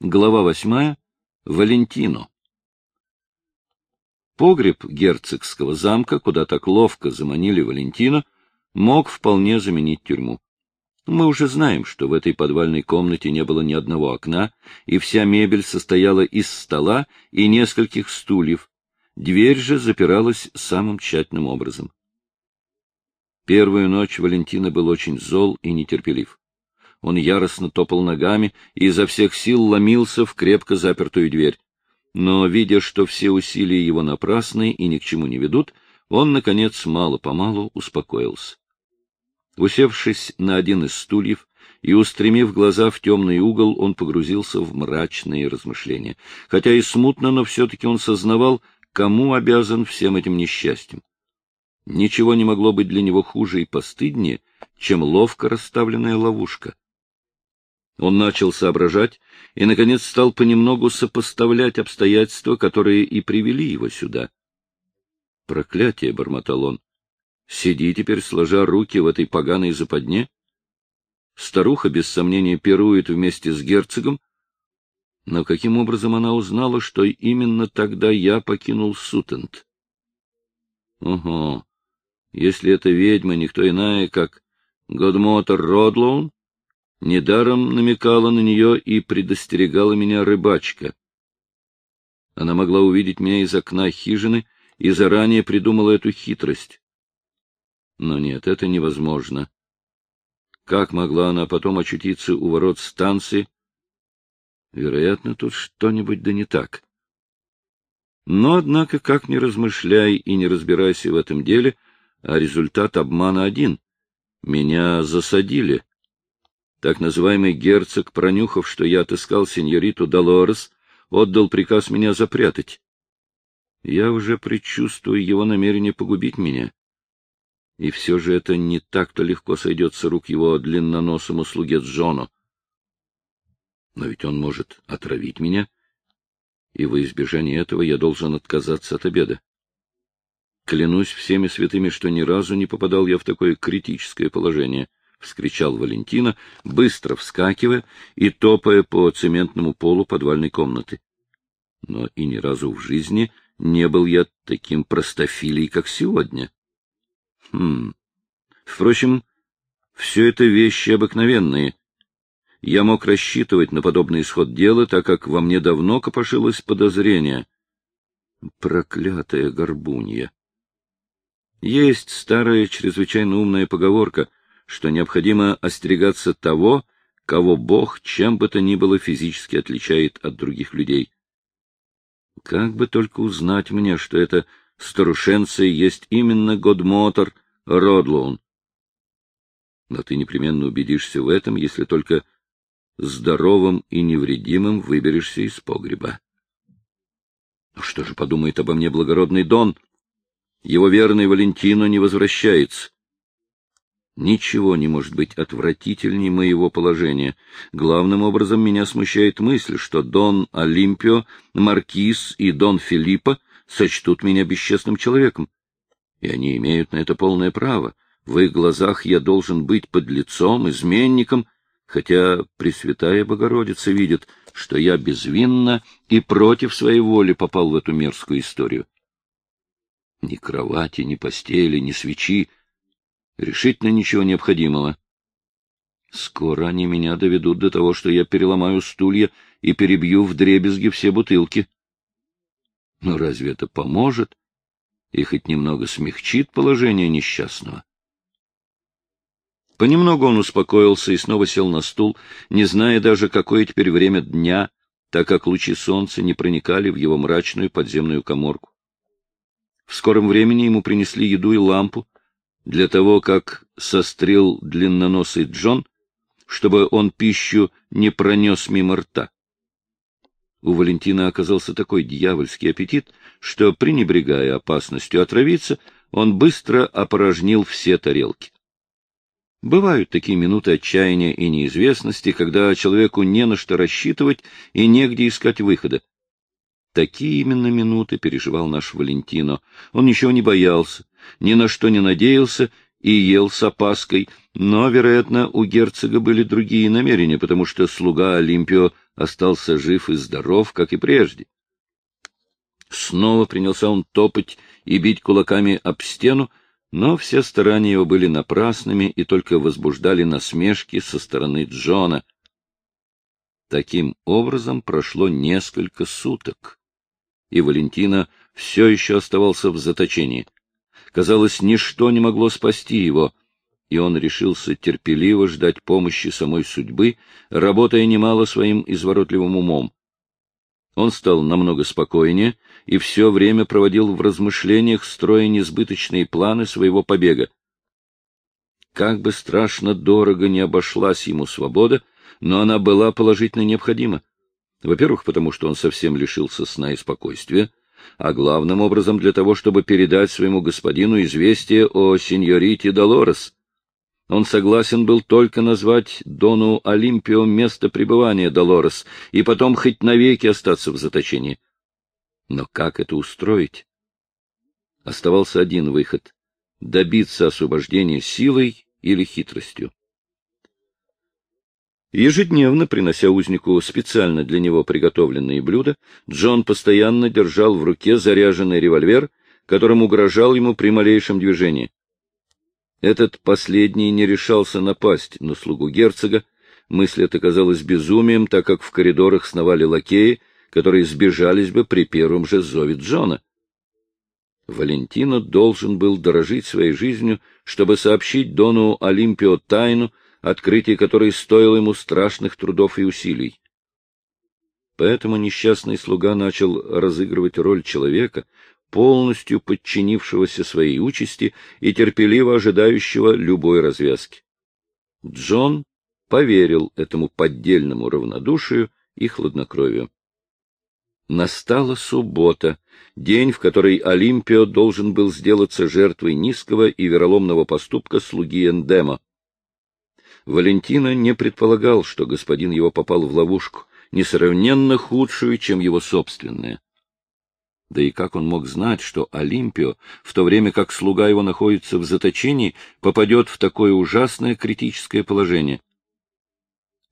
Глава восьмая. Валентино. Погреб герцогского замка, куда так ловко заманили Валентино, мог вполне заменить тюрьму. Мы уже знаем, что в этой подвальной комнате не было ни одного окна, и вся мебель состояла из стола и нескольких стульев. Дверь же запиралась самым тщательным образом. Первую ночь Валентина был очень зол и нетерпелив. Он яростно топал ногами и изо всех сил ломился в крепко запертую дверь. Но, видя, что все усилия его напрасны и ни к чему не ведут, он, наконец, мало-помалу успокоился. Усевшись на один из стульев и устремив глаза в темный угол, он погрузился в мрачные размышления. Хотя и смутно, но все-таки он сознавал, кому обязан всем этим несчастьем. Ничего не могло быть для него хуже и постыднее, чем ловко расставленная ловушка. Он начал соображать и, наконец, стал понемногу сопоставлять обстоятельства, которые и привели его сюда. «Проклятие!» — бормотал он. «Сиди теперь, сложа руки в этой поганой западне. Старуха, без сомнения, пирует вместе с герцогом. Но каким образом она узнала, что именно тогда я покинул Сутент? Ого! Если эта ведьма никто иная, как Годмотор Родлоун, Недаром намекала на нее и предостерегала меня рыбачка. Она могла увидеть меня из окна хижины и заранее придумала эту хитрость. Но нет, это невозможно. Как могла она потом очутиться у ворот станции? Вероятно, тут что-нибудь да не так. Но, однако, как ни размышляй и не разбирайся в этом деле, а результат обмана один. Меня засадили. Так называемый герцог, пронюхав, что я отыскал сеньориту Долорес, отдал приказ меня запрятать. Я уже предчувствую его намерение погубить меня. И все же это не так-то легко сойдет с рук его длинноносому слуге Джону. Но ведь он может отравить меня, и во избежание этого я должен отказаться от обеда. Клянусь всеми святыми, что ни разу не попадал я в такое критическое положение —— вскричал Валентина, быстро вскакивая и топая по цементному полу подвальной комнаты. Но и ни разу в жизни не был я таким простофилей, как сегодня. Хм. Впрочем, все это вещи обыкновенные. Я мог рассчитывать на подобный исход дела, так как во мне давно копошилось подозрение. Проклятая горбунья! Есть старая чрезвычайно умная поговорка — что необходимо остерегаться того, кого Бог чем бы то ни было физически отличает от других людей. Как бы только узнать мне, что это старушенция есть именно Годмотор Родлоун. Но ты непременно убедишься в этом, если только здоровым и невредимым выберешься из погреба. Ну что же подумает обо мне благородный Дон? Его верный Валентино не возвращается. Ничего не может быть отвратительней моего положения. Главным образом меня смущает мысль, что Дон Олимпио, Маркиз и Дон Филиппо сочтут меня бесчестным человеком. И они имеют на это полное право. В их глазах я должен быть подлецом, изменником, хотя Пресвятая Богородица видит, что я безвинно и против своей воли попал в эту мерзкую историю. Ни кровати, ни постели, ни свечи — Решительно ничего необходимого. Скоро они меня доведут до того, что я переломаю стулья и перебью в дребезги все бутылки. Но разве это поможет и хоть немного смягчит положение несчастного? Понемногу он успокоился и снова сел на стул, не зная даже, какое теперь время дня, так как лучи солнца не проникали в его мрачную подземную коморку. В скором времени ему принесли еду и лампу, для того, как сострел длинноносый Джон, чтобы он пищу не пронес мимо рта. У Валентина оказался такой дьявольский аппетит, что, пренебрегая опасностью отравиться, он быстро опорожнил все тарелки. Бывают такие минуты отчаяния и неизвестности, когда человеку не на что рассчитывать и негде искать выхода. Такие именно минуты переживал наш Валентино. Он ничего не боялся, ни на что не надеялся и ел с опаской, но, вероятно, у герцога были другие намерения, потому что слуга Олимпио остался жив и здоров, как и прежде. Снова принялся он топать и бить кулаками об стену, но все старания его были напрасными и только возбуждали насмешки со стороны Джона. Таким образом прошло несколько суток, и Валентина все еще оставался в заточении. Казалось, ничто не могло спасти его, и он решился терпеливо ждать помощи самой судьбы, работая немало своим изворотливым умом. Он стал намного спокойнее и все время проводил в размышлениях, строя несбыточные планы своего побега. Как бы страшно дорого не обошлась ему свобода, но она была положительно необходима. Во-первых, потому что он совсем лишился сна и спокойствия, а главным образом для того, чтобы передать своему господину известие о сеньорите Долорес. Он согласен был только назвать Дону Олимпио место пребывания Долорес и потом хоть навеки остаться в заточении. Но как это устроить? Оставался один выход — добиться освобождения силой или хитростью. Ежедневно, принося узнику специально для него приготовленные блюда, Джон постоянно держал в руке заряженный револьвер, которым угрожал ему при малейшем движении. Этот последний не решался напасть на слугу герцога, мысль эта казалась безумием, так как в коридорах сновали лакеи, которые сбежались бы при первом же зове Джона. Валентино должен был дорожить своей жизнью, чтобы сообщить Дону Олимпио тайну, открытие которой стоило ему страшных трудов и усилий. Поэтому несчастный слуга начал разыгрывать роль человека, полностью подчинившегося своей участи и терпеливо ожидающего любой развязки. Джон поверил этому поддельному равнодушию и хладнокровию. Настала суббота, день, в который Олимпио должен был сделаться жертвой низкого и вероломного поступка слуги Эндема. Валентина не предполагал, что господин его попал в ловушку, несравненно худшую, чем его собственная. Да и как он мог знать, что Олимпио, в то время как слуга его находится в заточении, попадет в такое ужасное критическое положение?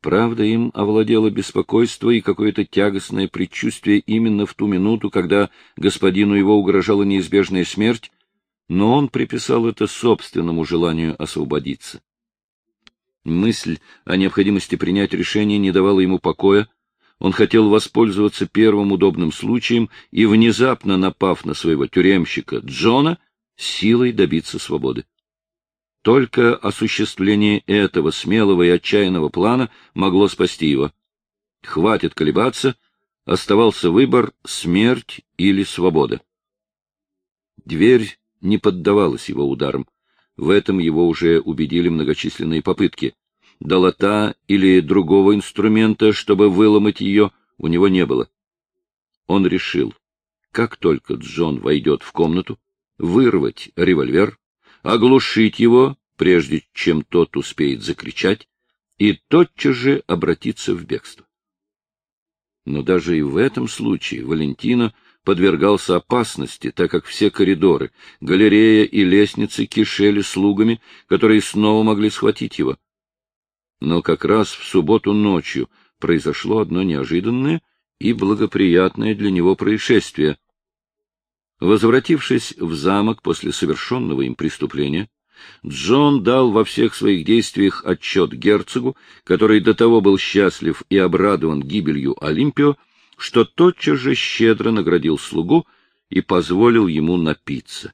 Правда, им овладело беспокойство и какое-то тягостное предчувствие именно в ту минуту, когда господину его угрожала неизбежная смерть, но он приписал это собственному желанию освободиться. Мысль о необходимости принять решение не давала ему покоя. Он хотел воспользоваться первым удобным случаем и, внезапно напав на своего тюремщика Джона, силой добиться свободы. Только осуществление этого смелого и отчаянного плана могло спасти его. Хватит колебаться, оставался выбор — смерть или свобода. Дверь не поддавалась его ударам. В этом его уже убедили многочисленные попытки. Долота или другого инструмента, чтобы выломать ее, у него не было. Он решил, как только Джон войдет в комнату, вырвать револьвер, оглушить его, прежде чем тот успеет закричать, и тотчас же обратиться в бегство. Но даже и в этом случае Валентино подвергался опасности, так как все коридоры, галерея и лестницы кишели слугами, которые снова могли схватить его. Но как раз в субботу ночью произошло одно неожиданное и благоприятное для него происшествие. Возвратившись в замок после совершенного им преступления, Джон дал во всех своих действиях отчет герцогу, который до того был счастлив и обрадован гибелью Олимпио, что тотчас же щедро наградил слугу и позволил ему напиться.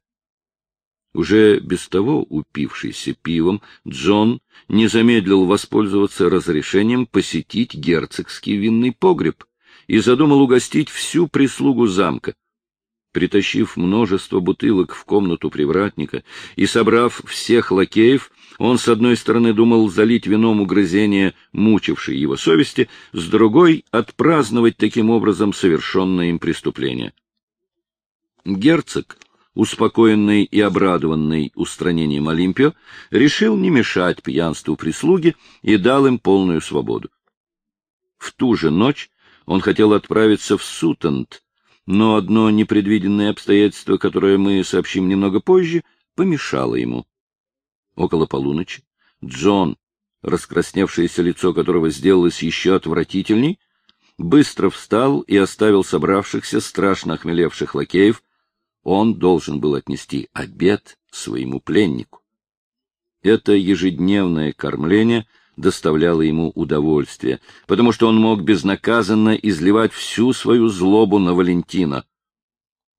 Уже без того упившийся пивом, Джон не замедлил воспользоваться разрешением посетить герцогский винный погреб и задумал угостить всю прислугу замка. Притащив множество бутылок в комнату привратника и собрав всех лакеев, он, с одной стороны, думал залить вином угрызения, мучившей его совести, с другой — отпраздновать таким образом совершенное им преступление. Герцог, успокоенный и обрадованный устранением Олимпио, решил не мешать пьянству прислуги и дал им полную свободу. В ту же ночь он хотел отправиться в Сутант, но одно непредвиденное обстоятельство, которое мы сообщим немного позже, помешало ему. Около полуночи Джон, раскрасневшееся лицо которого сделалось еще отвратительней, быстро встал и оставил собравшихся страшно охмелевших лакеев. Он должен был отнести обед своему пленнику. Это ежедневное кормление доставляло ему удовольствие, потому что он мог безнаказанно изливать всю свою злобу на Валентина.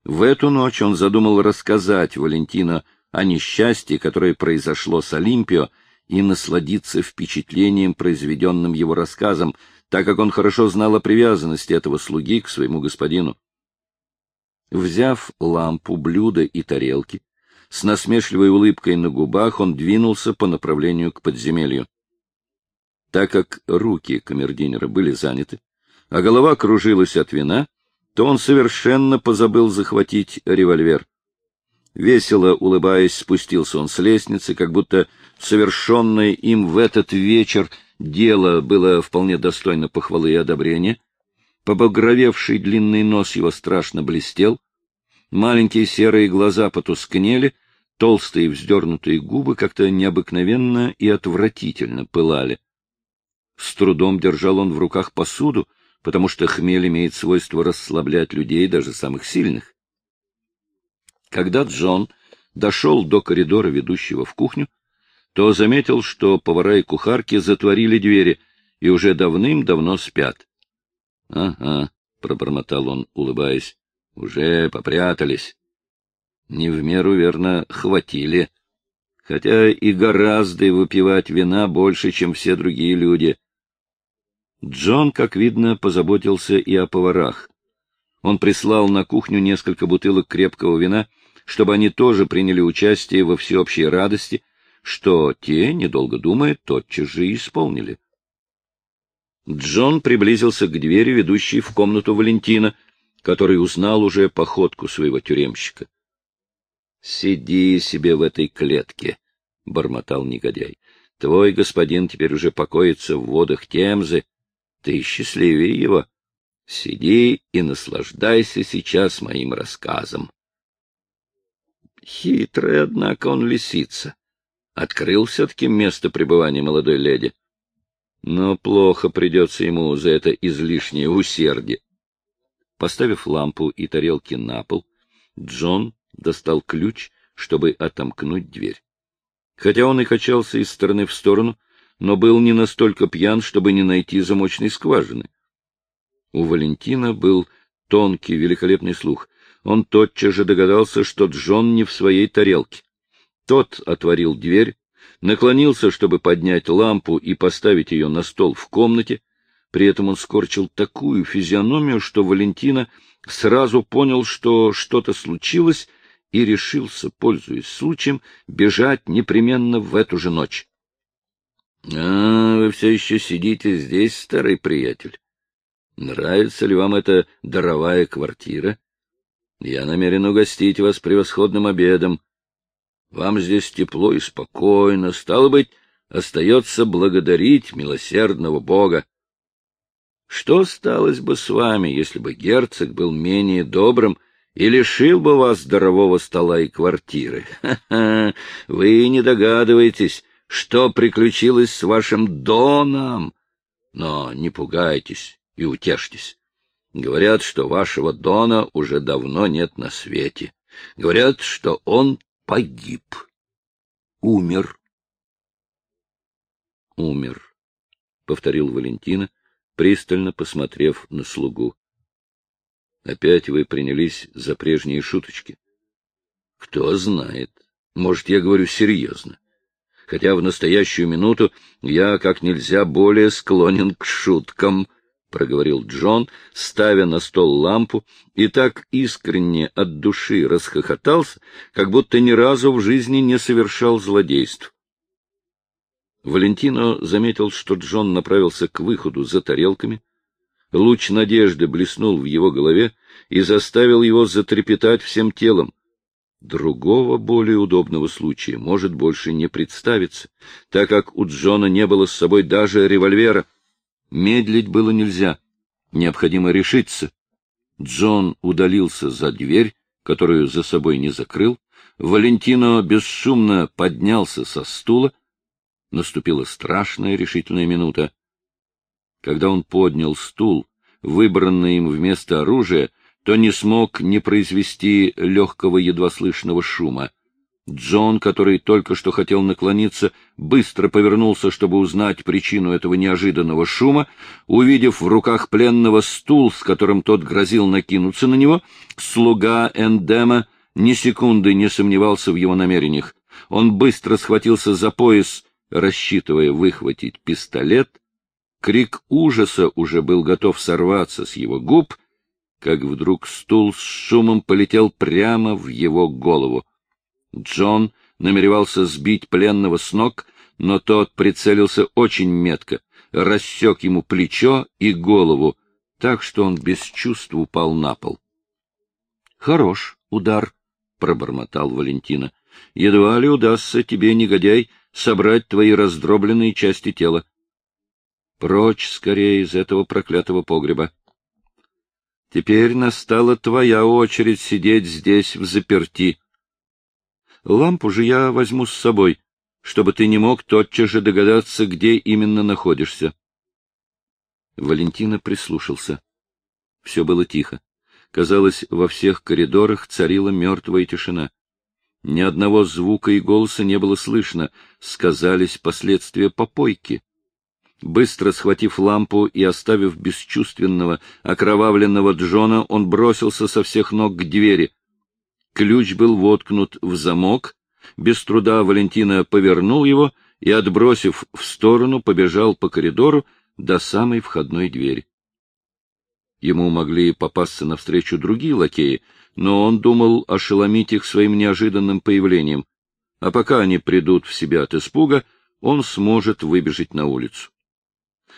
В эту ночь он задумал рассказать Валентина о несчастье, которое произошло с Олимпио, и насладиться впечатлением, произведенным его рассказом, так как он хорошо знал о привязанности этого слуги к своему господину. Взяв лампу, блюдо и тарелки, с насмешливой улыбкой на губах он двинулся по направлению к подземелью. Так как руки камердинера были заняты, а голова кружилась от вина, то он совершенно позабыл захватить револьвер. Весело улыбаясь, спустился он с лестницы, как будто совершенное им в этот вечер дело было вполне достойно похвалы и одобрения. Побагровевший длинный нос его страшно блестел, маленькие серые глаза потускнели, толстые вздернутые губы как-то необыкновенно и отвратительно пылали. С трудом держал он в руках посуду, потому что хмель имеет свойство расслаблять людей, даже самых сильных. Когда Джон дошел до коридора, ведущего в кухню, то заметил, что повара и кухарки затворили двери и уже давным-давно спят. — Ага, — пробормотал он, улыбаясь, — уже попрятались. Не в меру, верно, хватили. Хотя и гораздо выпивать вина больше, чем все другие люди. Джон, как видно, позаботился и о поварах. Он прислал на кухню несколько бутылок крепкого вина — чтобы они тоже приняли участие во всеобщей радости, что те, недолго думая, тотчас же исполнили. Джон приблизился к двери, ведущей в комнату Валентина, который узнал уже походку своего тюремщика. — Сиди себе в этой клетке, — бормотал негодяй. — Твой господин теперь уже покоится в водах Темзы. Ты счастливее его. Сиди и наслаждайся сейчас моим рассказом. Хитрый, однако, он лисица. Открыл все-таки место пребывания молодой леди. Но плохо придется ему за это излишнее усердие. Поставив лампу и тарелки на пол, Джон достал ключ, чтобы отомкнуть дверь. Хотя он и качался из стороны в сторону, но был не настолько пьян, чтобы не найти замочной скважины. У Валентина был тонкий, великолепный слух он тотчас же догадался, что Джон не в своей тарелке. Тот отворил дверь, наклонился, чтобы поднять лампу и поставить ее на стол в комнате. При этом он скорчил такую физиономию, что Валентина сразу понял, что что-то случилось, и решился, пользуясь случаем, бежать непременно в эту же ночь. — А, вы все еще сидите здесь, старый приятель. Нравится ли вам эта даровая квартира? Я намерен угостить вас превосходным обедом. Вам здесь тепло и спокойно, стало быть, остается благодарить милосердного Бога. Что сталось бы с вами, если бы герцог был менее добрым и лишил бы вас здорового стола и квартиры? Ха-ха! Вы не догадываетесь, что приключилось с вашим доном. Но не пугайтесь и утешьтесь. Говорят, что вашего Дона уже давно нет на свете. Говорят, что он погиб. Умер. Умер, — повторил Валентина, пристально посмотрев на слугу. Опять вы принялись за прежние шуточки. Кто знает. Может, я говорю серьезно. Хотя в настоящую минуту я как нельзя более склонен к шуткам —— проговорил Джон, ставя на стол лампу, и так искренне от души расхохотался, как будто ни разу в жизни не совершал злодейств. Валентино заметил, что Джон направился к выходу за тарелками. Луч надежды блеснул в его голове и заставил его затрепетать всем телом. Другого, более удобного случая может больше не представиться, так как у Джона не было с собой даже револьвера — Медлить было нельзя. Необходимо решиться. Джон удалился за дверь, которую за собой не закрыл. Валентино бесшумно поднялся со стула. Наступила страшная решительная минута. Когда он поднял стул, выбранное им вместо оружия, то не смог не произвести легкого едва слышного шума. Джон, который только что хотел наклониться, быстро повернулся, чтобы узнать причину этого неожиданного шума. Увидев в руках пленного стул, с которым тот грозил накинуться на него, слуга Эндема ни секунды не сомневался в его намерениях. Он быстро схватился за пояс, рассчитывая выхватить пистолет. Крик ужаса уже был готов сорваться с его губ, как вдруг стул с шумом полетел прямо в его голову. Джон намеревался сбить пленного с ног, но тот прицелился очень метко, рассек ему плечо и голову, так что он без чувств упал на пол. — Хорош удар, — пробормотал Валентина. — Едва ли удастся тебе, негодяй, собрать твои раздробленные части тела. Прочь скорее из этого проклятого погреба. Теперь настала твоя очередь сидеть здесь в заперти. Лампу же я возьму с собой, чтобы ты не мог тотчас же догадаться, где именно находишься. Валентина прислушался. Все было тихо. Казалось, во всех коридорах царила мертвая тишина. Ни одного звука и голоса не было слышно, сказались последствия попойки. Быстро схватив лампу и оставив бесчувственного, окровавленного Джона, он бросился со всех ног к двери. Ключ был воткнут в замок. Без труда Валентина повернул его и, отбросив в сторону, побежал по коридору до самой входной двери. Ему могли попасться навстречу другие лакеи, но он думал ошеломить их своим неожиданным появлением. А пока они придут в себя от испуга, он сможет выбежать на улицу.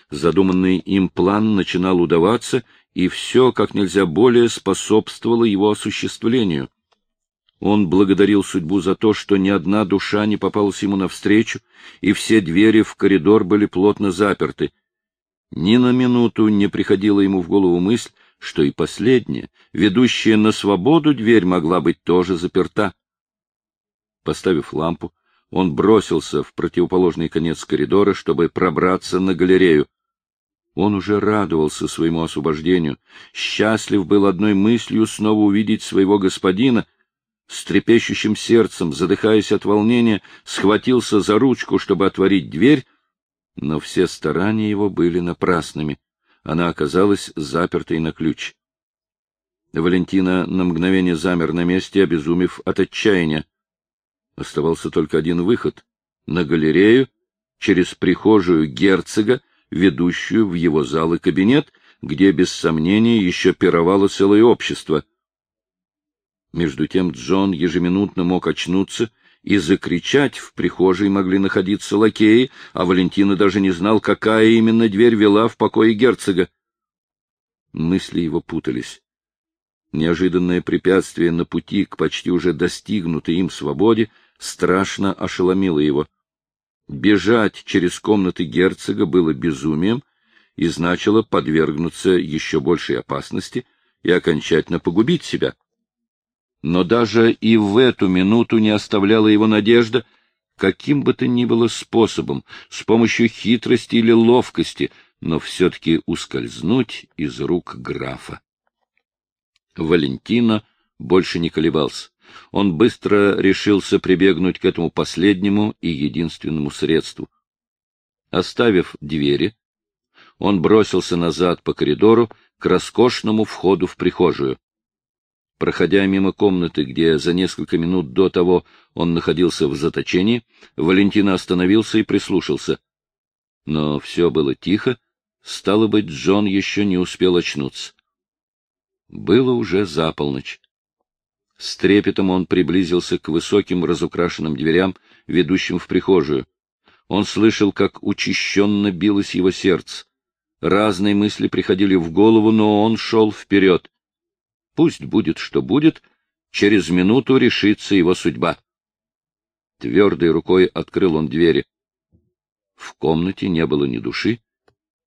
Задуманный им план начинал удаваться, и все как нельзя более способствовало его осуществлению — он благодарил судьбу за то, что ни одна душа не попалась ему навстречу, и все двери в коридор были плотно заперты. Ни на минуту не приходила ему в голову мысль, что и последняя, ведущая на свободу дверь могла быть тоже заперта. Поставив лампу, он бросился в противоположный конец коридора, чтобы пробраться на галерею. Он уже радовался своему освобождению, счастлив был одной мыслью снова увидеть своего господина — с трепещущим сердцем, задыхаясь от волнения, схватился за ручку, чтобы отворить дверь, но все старания его были напрасными. Она оказалась запертой на ключ. Валентина на мгновение замер на месте, обезумев от отчаяния. Оставался только один выход — на галерею, через прихожую герцога, ведущую в его зал и кабинет, где, без сомнения, еще пировало целое общество — между тем Джон ежеминутно мог очнуться и закричать, в прихожей могли находиться лакеи, а Валентина даже не знал, какая именно дверь вела в покое герцога. Мысли его путались. Неожиданное препятствие на пути к почти уже достигнутой им свободе страшно ошеломило его. Бежать через комнаты герцога было безумием и значило подвергнуться еще большей опасности и окончательно погубить себя. Но даже и в эту минуту не оставляла его надежда, каким бы то ни было способом, с помощью хитрости или ловкости, но все-таки ускользнуть из рук графа. Валентина больше не колебался. Он быстро решился прибегнуть к этому последнему и единственному средству. Оставив двери, он бросился назад по коридору к роскошному входу в прихожую. Проходя мимо комнаты, где за несколько минут до того он находился в заточении, Валентина остановился и прислушался. Но все было тихо, стало быть, Джон еще не успел очнуться. Было уже за полночь. С трепетом он приблизился к высоким разукрашенным дверям, ведущим в прихожую. Он слышал, как учащенно билось его сердце. Разные мысли приходили в голову, но он шел вперед. Пусть будет, что будет, через минуту решится его судьба. Твердой рукой открыл он двери. В комнате не было ни души.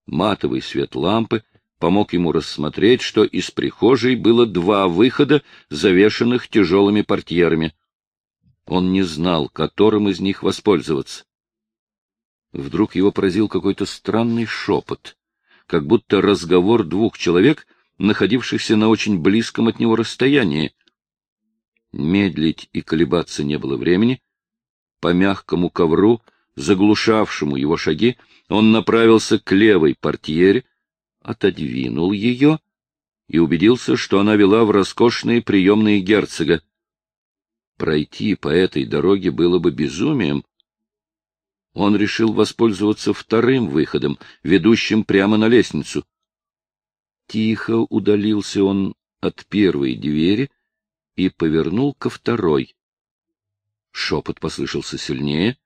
Матовый свет лампы помог ему рассмотреть, что из прихожей было два выхода, завешенных тяжелыми портьерами. Он не знал, которым из них воспользоваться. Вдруг его поразил какой-то странный шепот. как будто разговор двух человек, находившихся на очень близком от него расстоянии. Медлить и колебаться не было времени. По мягкому ковру, заглушавшему его шаги, он направился к левой портьере, отодвинул ее и убедился, что она вела в роскошные приемные герцога. Пройти по этой дороге было бы безумием. Он решил воспользоваться вторым выходом, ведущим прямо на лестницу. Тихо удалился он от первой двери и повернул ко второй. Шепот послышался сильнее.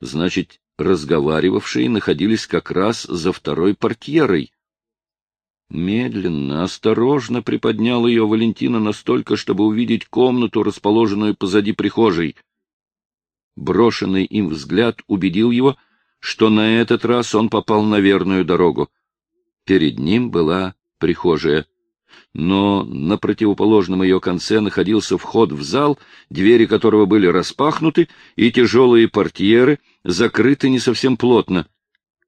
Значит, разговаривавшие находились как раз за второй портьерой. Медленно, осторожно приподнял ее Валентина настолько, чтобы увидеть комнату, расположенную позади прихожей. Брошенный им взгляд убедил его, что на этот раз он попал на верную дорогу. Перед ним была прихожая. Но на противоположном ее конце находился вход в зал, двери которого были распахнуты, и тяжелые портьеры закрыты не совсем плотно.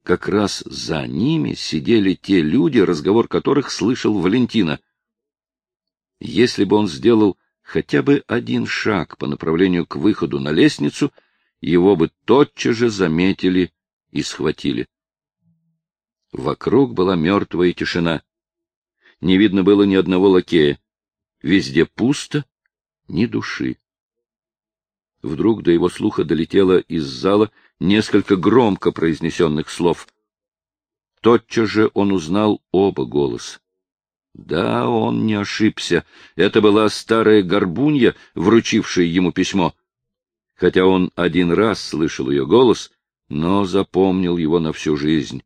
Как раз за ними сидели те люди, разговор которых слышал Валентина. Если бы он сделал хотя бы один шаг по направлению к выходу на лестницу, его бы тотчас же заметили и схватили. Вокруг была мертвая тишина. Не видно было ни одного лакея. Везде пусто, ни души. Вдруг до его слуха долетело из зала несколько громко произнесенных слов. Тотчас же он узнал оба голоса. Да, он не ошибся. Это была старая горбунья, вручившая ему письмо. Хотя он один раз слышал ее голос, но запомнил его на всю жизнь.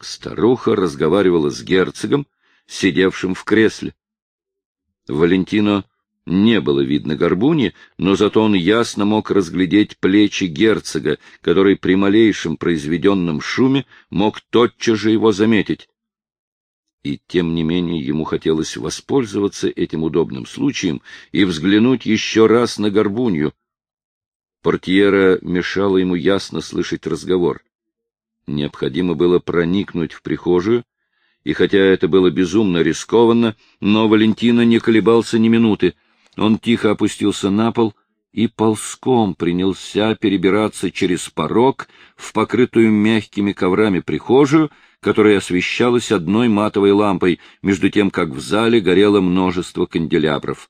Старуха разговаривала с герцогом, сидевшим в кресле. Валентино не было видно горбуни, но зато он ясно мог разглядеть плечи герцога, который при малейшем произведенном шуме мог тотчас же его заметить. И тем не менее ему хотелось воспользоваться этим удобным случаем и взглянуть еще раз на горбунью. Портьера мешала ему ясно слышать разговор. Необходимо было проникнуть в прихожую, и хотя это было безумно рискованно, но Валентина не колебался ни минуты — он тихо опустился на пол и ползком принялся перебираться через порог в покрытую мягкими коврами прихожую, которая освещалась одной матовой лампой, между тем, как в зале горело множество канделябров.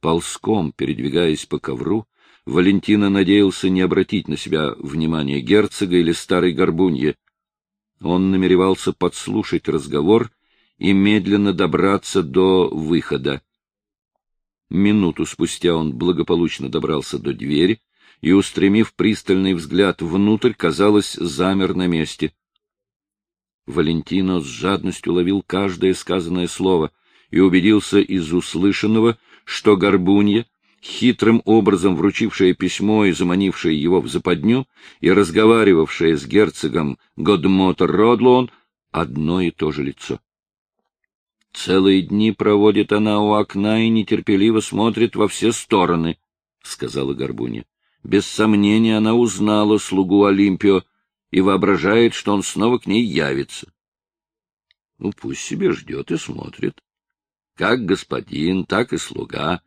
Ползком, передвигаясь по ковру, Валентина надеялся не обратить на себя внимания герцога или старой горбуньи. Он намеревался подслушать разговор и медленно добраться до выхода. Минуту спустя он благополучно добрался до двери и, устремив пристальный взгляд внутрь, казалось, замер на месте. Валентино с жадностью ловил каждое сказанное слово и убедился из услышанного, что Горбунья, хитрым образом вручившая письмо и заманившая его в западню, и разговаривавшая с герцогом Годмотор Родлоун, одно и то же лицо. Целые дни проводит она у окна и нетерпеливо смотрит во все стороны, — сказала Горбуня. Без сомнения она узнала слугу Олимпио и воображает, что он снова к ней явится. Ну, пусть себе ждет и смотрит. Как господин, так и слуга.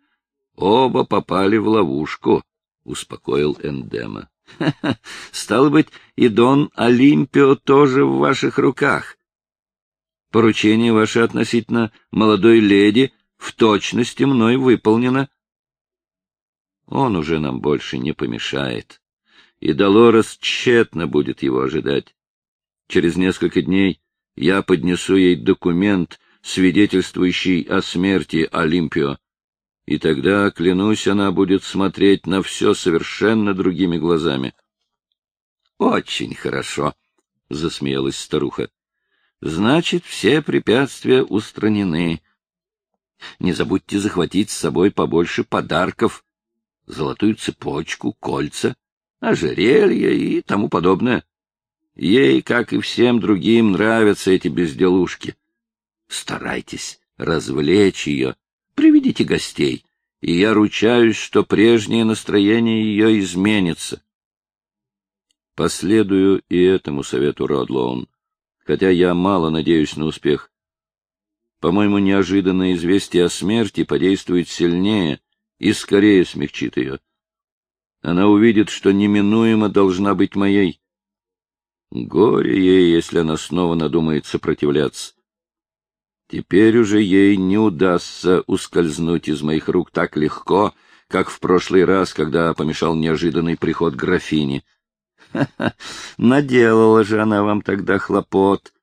Оба попали в ловушку, — успокоил Эндема. — Стало быть, и Дон Олимпио тоже в ваших руках. Поручение ваше относительно молодой леди в точности мной выполнено. Он уже нам больше не помешает, и Долорес тщетно будет его ожидать. Через несколько дней я поднесу ей документ, свидетельствующий о смерти Олимпио, и тогда, клянусь, она будет смотреть на все совершенно другими глазами. — Очень хорошо, — засмеялась старуха значит, все препятствия устранены. Не забудьте захватить с собой побольше подарков, золотую цепочку, кольца, ожерелья и тому подобное. Ей, как и всем другим, нравятся эти безделушки. Старайтесь развлечь ее, приведите гостей, и я ручаюсь, что прежнее настроение ее изменится. Последую и этому совету Родлоун хотя я мало надеюсь на успех. По-моему, неожиданное известие о смерти подействует сильнее и скорее смягчит ее. Она увидит, что неминуемо должна быть моей. Горе ей, если она снова надумает сопротивляться. Теперь уже ей не удастся ускользнуть из моих рук так легко, как в прошлый раз, когда помешал неожиданный приход графини. Наделала же она вам тогда хлопот.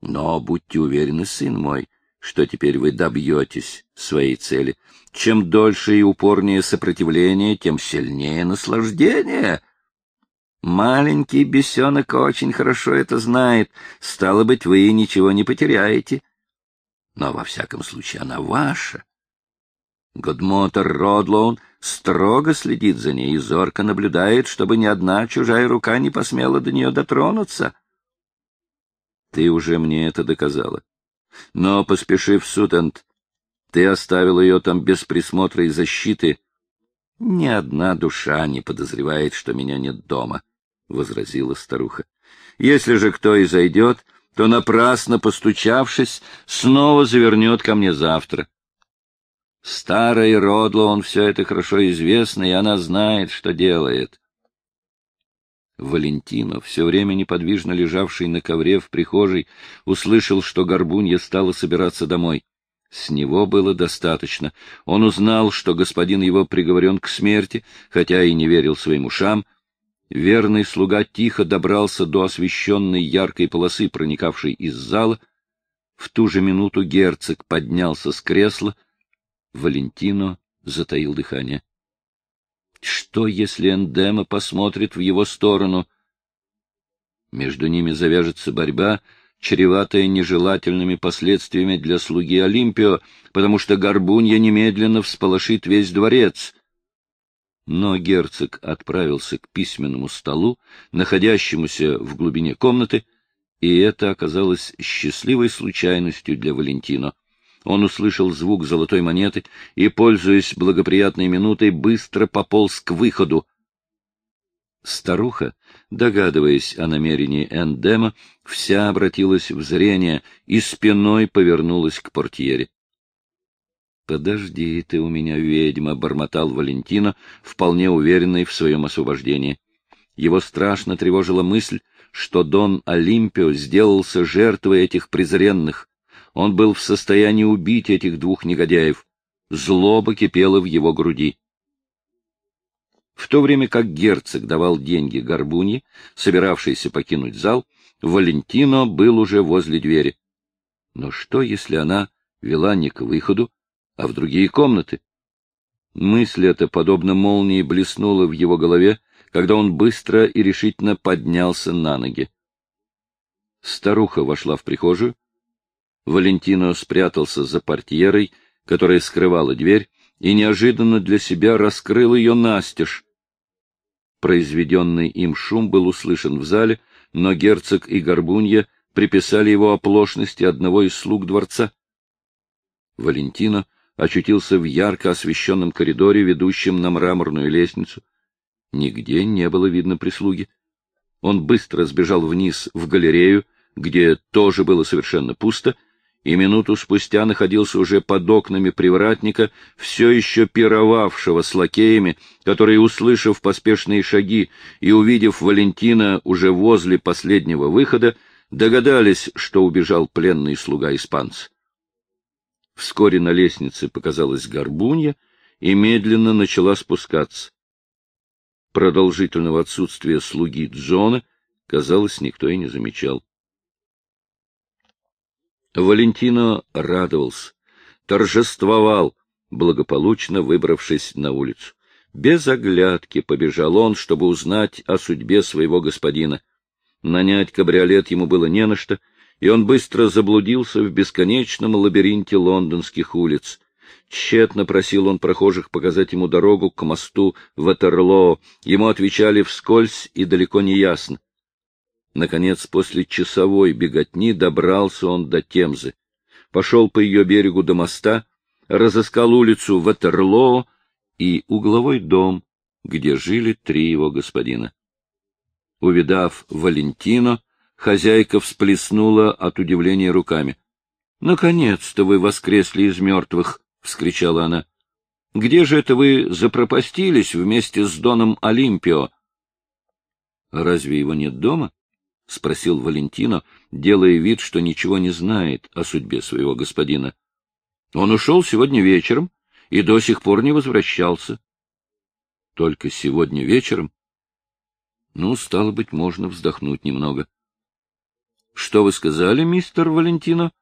Но будьте уверены, сын мой, что теперь вы добьетесь своей цели. Чем дольше и упорнее сопротивление, тем сильнее наслаждение. Маленький бесенок очень хорошо это знает. Стало быть, вы ничего не потеряете. — но во всяком случае она ваша. Годмотер Родлоун строго следит за ней и зорко наблюдает, чтобы ни одна чужая рука не посмела до нее дотронуться. Ты уже мне это доказала. Но, поспешив в Сутенд, ты оставил ее там без присмотра и защиты. Ни одна душа не подозревает, что меня нет дома, — возразила старуха. Если же кто и зайдет, то, напрасно постучавшись, снова завернет ко мне завтра. Старой Родло он все это хорошо известно, и она знает, что делает. Валентино, все время неподвижно лежавший на ковре в прихожей, услышал, что Горбунья стала собираться домой. С него было достаточно. Он узнал, что господин его приговорен к смерти, хотя и не верил своим ушам, Верный слуга тихо добрался до освещенной яркой полосы, проникавшей из зала. В ту же минуту герцог поднялся с кресла. Валентино затаил дыхание. Что, если Эндема посмотрит в его сторону? Между ними завяжется борьба, чреватая нежелательными последствиями для слуги Олимпио, потому что Горбунья немедленно всполошит весь дворец — но герцог отправился к письменному столу, находящемуся в глубине комнаты, и это оказалось счастливой случайностью для Валентино. Он услышал звук золотой монеты и, пользуясь благоприятной минутой, быстро пополз к выходу. Старуха, догадываясь о намерении Эндема, вся обратилась в зрение и спиной повернулась к портьере. — Подожди ты у меня, ведьма, — бормотал Валентина, вполне уверенный в своем освобождении. Его страшно тревожила мысль, что Дон Олимпио сделался жертвой этих презренных. Он был в состоянии убить этих двух негодяев. Злоба кипела в его груди. В то время как герцог давал деньги Горбуни, собиравшийся покинуть зал, Валентино был уже возле двери. Но что, если она вела не к выходу, а в другие комнаты. Мысль эта, подобно молнии, блеснула в его голове, когда он быстро и решительно поднялся на ноги. Старуха вошла в прихожую. Валентино спрятался за портьерой, которая скрывала дверь, и неожиданно для себя раскрыл ее настежь. Произведенный им шум был услышан в зале, но герцог и горбунья приписали его оплошности одного из слуг дворца. Валентино очутился в ярко освещенном коридоре, ведущем на мраморную лестницу. Нигде не было видно прислуги. Он быстро сбежал вниз в галерею, где тоже было совершенно пусто, и минуту спустя находился уже под окнами привратника, все еще пировавшего с лакеями, которые, услышав поспешные шаги и увидев Валентина уже возле последнего выхода, догадались, что убежал пленный слуга испанца. Вскоре на лестнице показалась горбунья и медленно начала спускаться. Продолжительного отсутствия слуги Джона, казалось, никто и не замечал. Валентино радовался, торжествовал, благополучно выбравшись на улицу. Без оглядки побежал он, чтобы узнать о судьбе своего господина. Нанять кабриолет ему было не на что — и он быстро заблудился в бесконечном лабиринте лондонских улиц. Тщетно просил он прохожих показать ему дорогу к мосту Ватерлоо. Ему отвечали вскользь и далеко не ясно. Наконец, после часовой беготни добрался он до Темзы. Пошел по ее берегу до моста, разыскал улицу Ватерлоо и угловой дом, где жили три его господина. Увидав Валентино, Хозяйка всплеснула от удивления руками. — Наконец-то вы воскресли из мертвых! — вскричала она. — Где же это вы запропастились вместе с Доном Олимпио? — Разве его нет дома? — спросил Валентино, делая вид, что ничего не знает о судьбе своего господина. — Он ушел сегодня вечером и до сих пор не возвращался. — Только сегодня вечером? Ну, стало быть, можно вздохнуть немного. — Что вы сказали, мистер Валентино?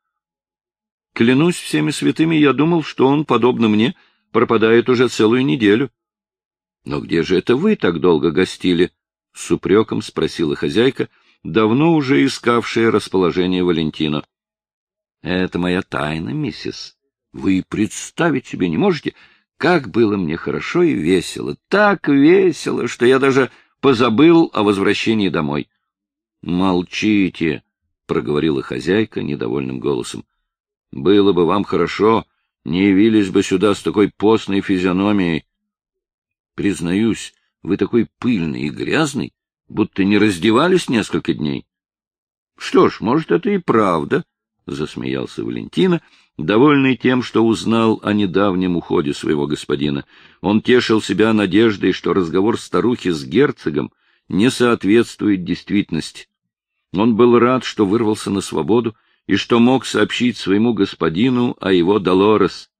— Клянусь всеми святыми, я думал, что он, подобно мне, пропадает уже целую неделю. — Но где же это вы так долго гостили? — с упреком спросила хозяйка, давно уже искавшая расположение Валентино. — Это моя тайна, миссис. Вы представить себе не можете, как было мне хорошо и весело, так весело, что я даже позабыл о возвращении домой. — Молчите, — проговорила хозяйка недовольным голосом. — Было бы вам хорошо, не явились бы сюда с такой постной физиономией. Признаюсь, вы такой пыльный и грязный, будто не раздевались несколько дней. — Что ж, может, это и правда, — засмеялся Валентина, довольный тем, что узнал о недавнем уходе своего господина. Он тешил себя надеждой, что разговор старухи с герцогом не соответствует действительности. Он был рад, что вырвался на свободу и что мог сообщить своему господину о его Долорес.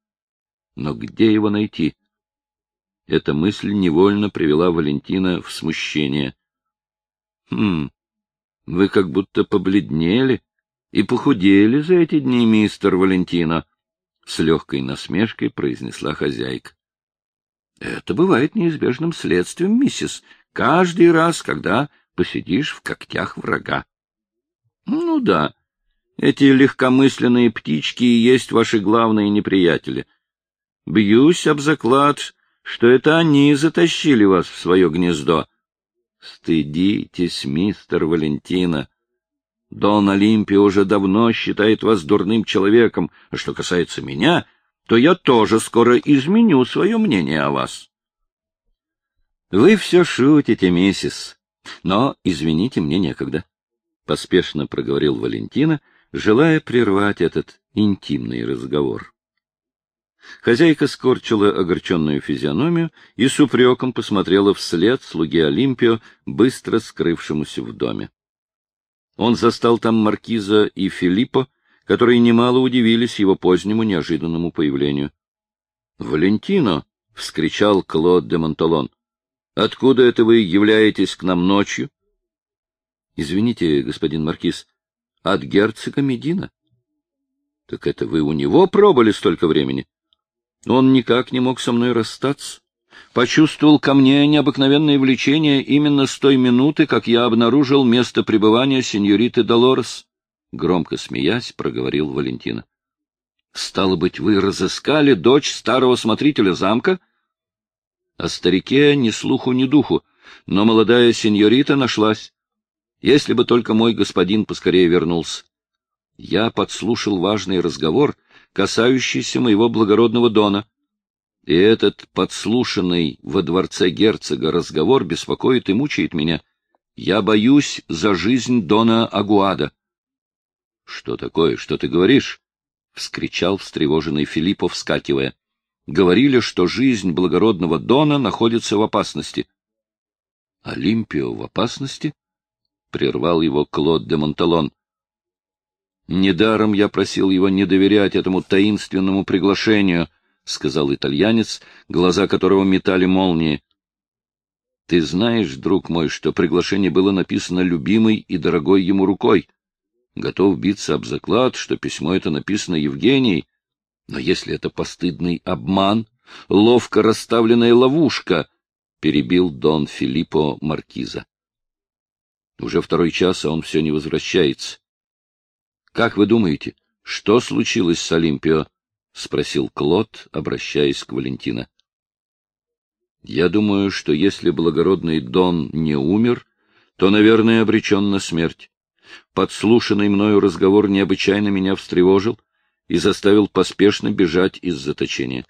Но где его найти? Эта мысль невольно привела Валентина в смущение. — Хм, вы как будто побледнели и похудели за эти дни, мистер Валентино, — с легкой насмешкой произнесла хозяйка. — Это бывает неизбежным следствием, миссис, каждый раз, когда посидишь в когтях врага. — Ну да, эти легкомысленные птички и есть ваши главные неприятели. Бьюсь об заклад, что это они затащили вас в свое гнездо. Стыдитесь, мистер Валентина. Дон Олимпий уже давно считает вас дурным человеком, а что касается меня, то я тоже скоро изменю свое мнение о вас. Вы все шутите, миссис, но, извините, мне некогда. — поспешно проговорил Валентина, желая прервать этот интимный разговор. Хозяйка скорчила огорченную физиономию и с упреком посмотрела вслед слуге Олимпио, быстро скрывшемуся в доме. Он застал там маркиза и Филиппо, которые немало удивились его позднему неожиданному появлению. — Валентино! — вскричал Клод де Монталон. — Откуда это вы являетесь к нам ночью? — Извините, господин маркиз, от герцога Медина. — Так это вы у него пробыли столько времени? Он никак не мог со мной расстаться почувствовал ко мне необыкновенное влечение именно с той минуты, как я обнаружил место пребывания сеньориты Долорес. Громко смеясь, проговорил Валентина. — Стало быть, вы разыскали дочь старого смотрителя замка? О старике ни слуху, ни духу, но молодая сеньорита нашлась. Если бы только мой господин поскорее вернулся. Я подслушал важный разговор, касающийся моего благородного Дона. И этот подслушанный во дворце герцога разговор беспокоит и мучает меня. Я боюсь за жизнь Дона Агуада. — Что такое? Что ты говоришь? — вскричал встревоженный Филиппо, вскакивая. — Говорили, что жизнь благородного Дона находится в опасности. — Олимпио в опасности? — прервал его Клод де Монталон. Недаром я просил его не доверять этому таинственному приглашению —— сказал итальянец, глаза которого метали молнии. — Ты знаешь, друг мой, что приглашение было написано любимой и дорогой ему рукой. Готов биться об заклад, что письмо это написано Евгенией. Но если это постыдный обман, ловко расставленная ловушка, — перебил Дон Филиппо Маркиза. Уже второй час, а он все не возвращается. Как вы думаете, что случилось с Олимпио? — спросил Клод, обращаясь к Валентина. — Я думаю, что если благородный Дон не умер, то, наверное, обречен на смерть. Подслушанный мною разговор необычайно меня встревожил и заставил поспешно бежать из заточения.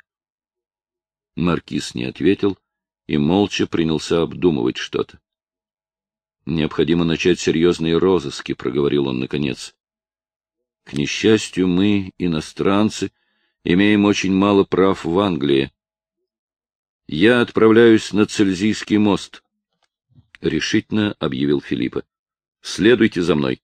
Маркиз не ответил и молча принялся обдумывать что-то. Необходимо начать серьезные розыски, — проговорил он наконец. К несчастью, мы, иностранцы, имеем очень мало прав в Англии. Я отправляюсь на Цельзийский мост, — решительно объявил Филиппа. — Следуйте за мной.